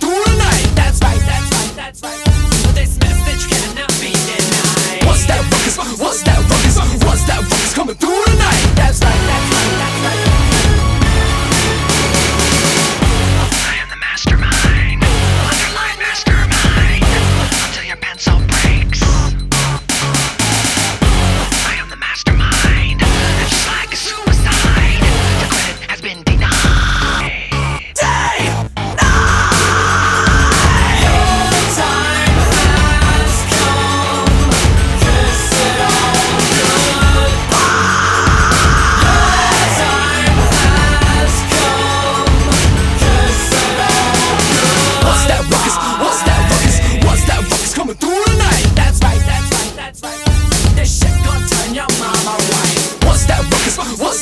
But do. What?